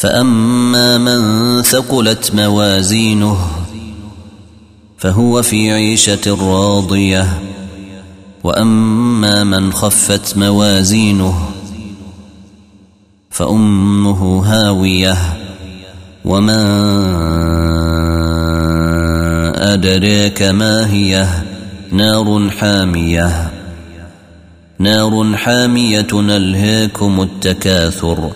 فأما من ثقلت موازينه فهو في عيشة راضية. وأما من خفت موازينه فأمه هاوية. وما أدريك ما هي؟ نار حامية. نار حامية نلهاكم التكاثر.